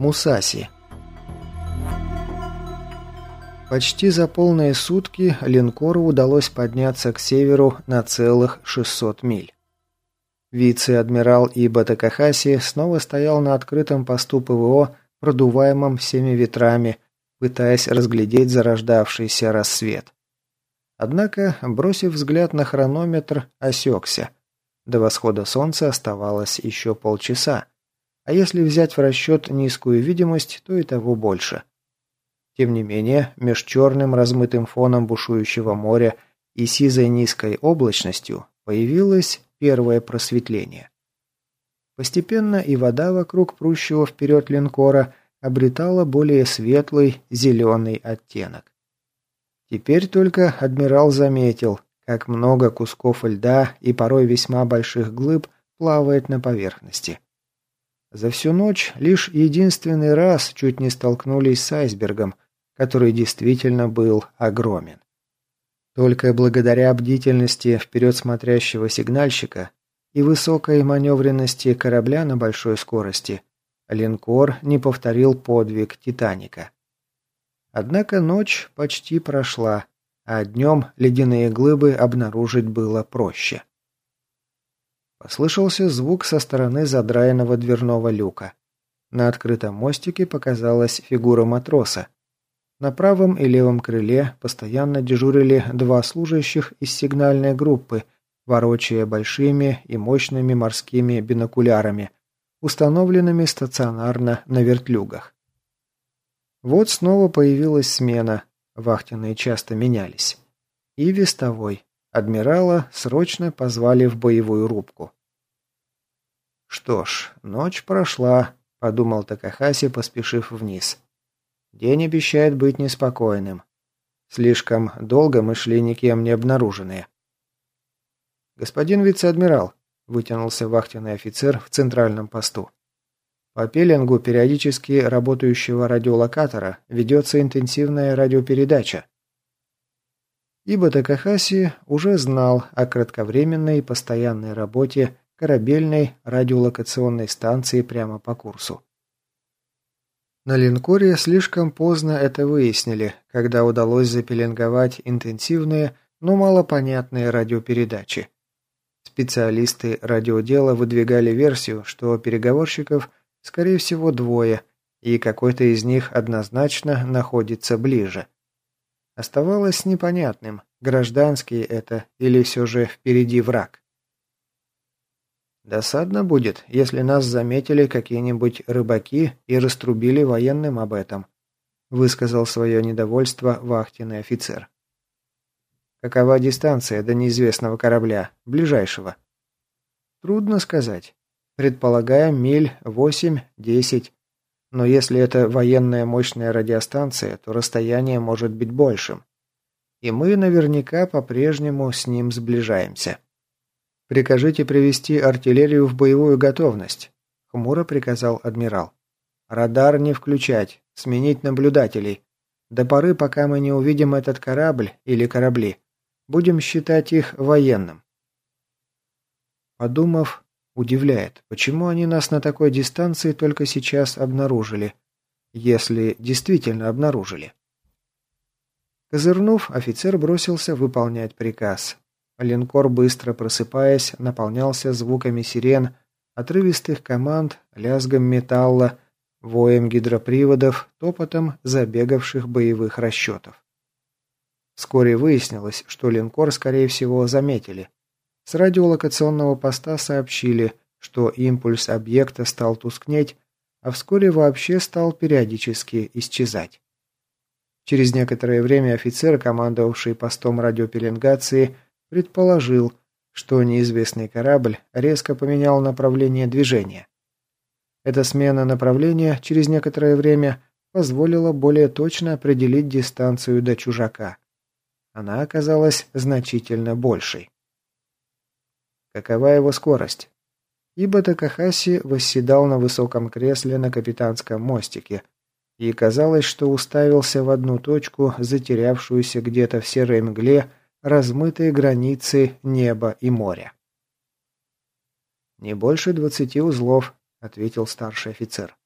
Мусаси. Почти за полные сутки линкору удалось подняться к северу на целых 600 миль. Вице-адмирал Иба Такахаси снова стоял на открытом посту ПВО, продуваемом всеми ветрами, пытаясь разглядеть зарождавшийся рассвет. Однако, бросив взгляд на хронометр, осекся. До восхода солнца оставалось еще полчаса, а если взять в расчет низкую видимость, то и того больше. Тем не менее, меж черным размытым фоном бушующего моря и сизой низкой облачностью появилось первое просветление. Постепенно и вода вокруг прущего вперед линкора обретала более светлый зеленый оттенок. Теперь только адмирал заметил, как много кусков льда и порой весьма больших глыб плавает на поверхности. За всю ночь лишь единственный раз чуть не столкнулись с айсбергом, который действительно был огромен. Только благодаря бдительности вперед смотрящего сигнальщика и высокой маневренности корабля на большой скорости линкор не повторил подвиг «Титаника». Однако ночь почти прошла, а днем ледяные глыбы обнаружить было проще. Послышался звук со стороны задраенного дверного люка. На открытом мостике показалась фигура матроса, на правом и левом крыле постоянно дежурили два служащих из сигнальной группы, ворочая большими и мощными морскими бинокулярами, установленными стационарно на вертлюгах. Вот снова появилась смена, вахтенные часто менялись. И вестовой. Адмирала срочно позвали в боевую рубку. «Что ж, ночь прошла», — подумал Такахаси, поспешив вниз. День обещает быть неспокойным. Слишком долго мы шли никем не обнаруженные. «Господин вице-адмирал», — вытянулся вахтенный офицер в центральном посту. По пеленгу периодически работающего радиолокатора ведется интенсивная радиопередача. Ибо Такахаси уже знал о кратковременной и постоянной работе корабельной радиолокационной станции прямо по курсу. На линкоре слишком поздно это выяснили, когда удалось запеленговать интенсивные, но малопонятные радиопередачи. Специалисты радиодела выдвигали версию, что переговорщиков, скорее всего, двое, и какой-то из них однозначно находится ближе. Оставалось непонятным, гражданские это или все же впереди враг. Досадно будет, если нас заметили какие-нибудь рыбаки и раструбили военным об этом, высказал свое недовольство вахтенный офицер. Какова дистанция до неизвестного корабля, ближайшего? Трудно сказать. Предполагаем миль 8-10. Но если это военная мощная радиостанция, то расстояние может быть большим. И мы наверняка по-прежнему с ним сближаемся. «Прикажите привести артиллерию в боевую готовность», — хмуро приказал адмирал. «Радар не включать, сменить наблюдателей. До поры, пока мы не увидим этот корабль или корабли, будем считать их военным». Подумав, удивляет, почему они нас на такой дистанции только сейчас обнаружили, если действительно обнаружили. Козырнув, офицер бросился выполнять приказ. Линкор, быстро просыпаясь, наполнялся звуками сирен, отрывистых команд, лязгом металла, воем гидроприводов, топотом забегавших боевых расчетов. Вскоре выяснилось, что линкор, скорее всего, заметили. С радиолокационного поста сообщили, что импульс объекта стал тускнеть, а вскоре вообще стал периодически исчезать. Через некоторое время офицер, командовавший постом радиопеленгации, предположил, что неизвестный корабль резко поменял направление движения. Эта смена направления через некоторое время позволила более точно определить дистанцию до чужака. Она оказалась значительно большей. Какова его скорость? Ибо Такахаси восседал на высоком кресле на капитанском мостике, и казалось, что уставился в одну точку, затерявшуюся где-то в серой мгле, размытые границы неба и моря. «Не больше двадцати узлов», — ответил старший офицер.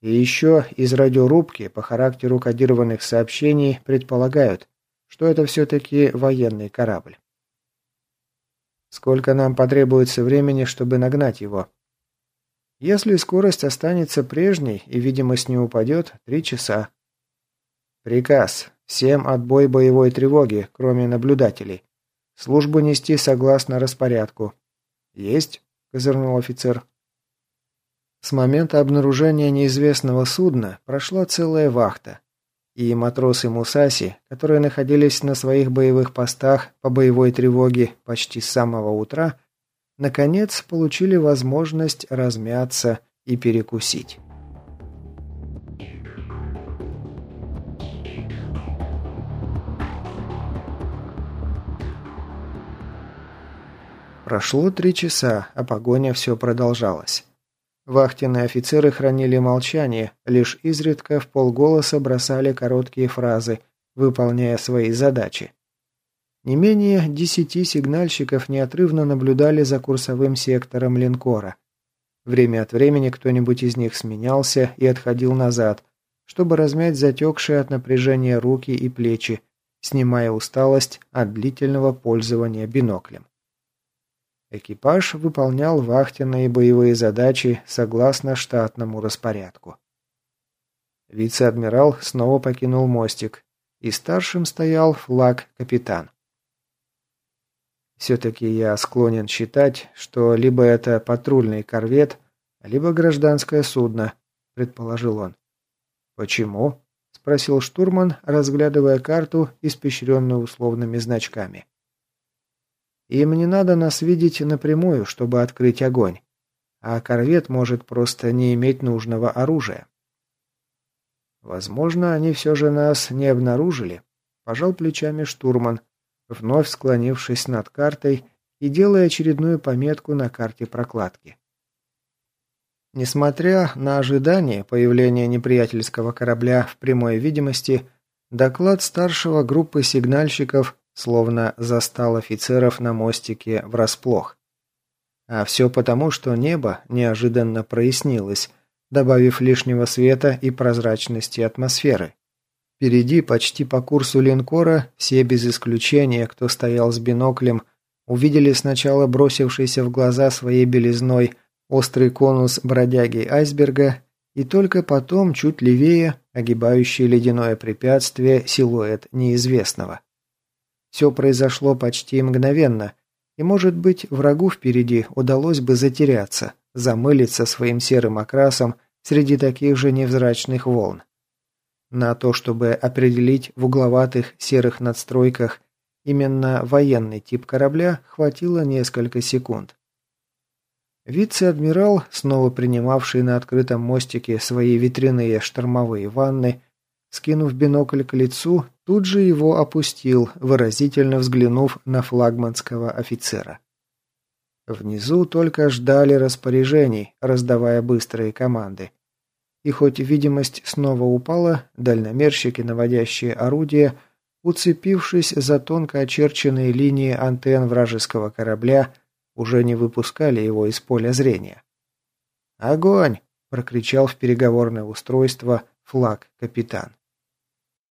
И еще из радиорубки по характеру кодированных сообщений предполагают, что это все-таки военный корабль. Сколько нам потребуется времени, чтобы нагнать его? Если скорость останется прежней и видимость не упадет, три часа. Приказ. Всем отбой боевой тревоги, кроме наблюдателей. Службу нести согласно распорядку. Есть, козырнул офицер. С момента обнаружения неизвестного судна прошла целая вахта, и матросы Мусаси, которые находились на своих боевых постах по боевой тревоге почти с самого утра, наконец получили возможность размяться и перекусить. Прошло три часа, а погоня все продолжалась. Вахтенные офицеры хранили молчание, лишь изредка в полголоса бросали короткие фразы, выполняя свои задачи. Не менее десяти сигнальщиков неотрывно наблюдали за курсовым сектором линкора. Время от времени кто-нибудь из них сменялся и отходил назад, чтобы размять затекшие от напряжения руки и плечи, снимая усталость от длительного пользования биноклем. Экипаж выполнял вахтенные боевые задачи согласно штатному распорядку. Вице-адмирал снова покинул мостик, и старшим стоял флаг-капитан. Все-таки я склонен считать, что либо это патрульный корвет, либо гражданское судно, предположил он. Почему? спросил штурман, разглядывая карту, испещренную условными значками. Им не надо нас видеть напрямую, чтобы открыть огонь. А корвет может просто не иметь нужного оружия. Возможно, они все же нас не обнаружили. Пожал плечами штурман, вновь склонившись над картой и делая очередную пометку на карте прокладки. Несмотря на ожидание появления неприятельского корабля в прямой видимости, доклад старшего группы сигнальщиков словно застал офицеров на мостике врасплох. А все потому, что небо неожиданно прояснилось, добавив лишнего света и прозрачности атмосферы. Впереди, почти по курсу линкора, все без исключения, кто стоял с биноклем, увидели сначала бросившийся в глаза своей белизной острый конус бродяги айсберга и только потом, чуть левее, огибающий ледяное препятствие силуэт неизвестного. Все произошло почти мгновенно, и, может быть, врагу впереди удалось бы затеряться, замылиться своим серым окрасом среди таких же невзрачных волн. На то, чтобы определить в угловатых серых надстройках именно военный тип корабля, хватило несколько секунд. Вице-адмирал, снова принимавший на открытом мостике свои ветряные штормовые ванны, скинув бинокль к лицу, Тут же его опустил, выразительно взглянув на флагманского офицера. Внизу только ждали распоряжений, раздавая быстрые команды. И хоть видимость снова упала, дальномерщики, наводящие орудия, уцепившись за тонко очерченные линии антенн вражеского корабля, уже не выпускали его из поля зрения. «Огонь!» – прокричал в переговорное устройство флаг-капитан.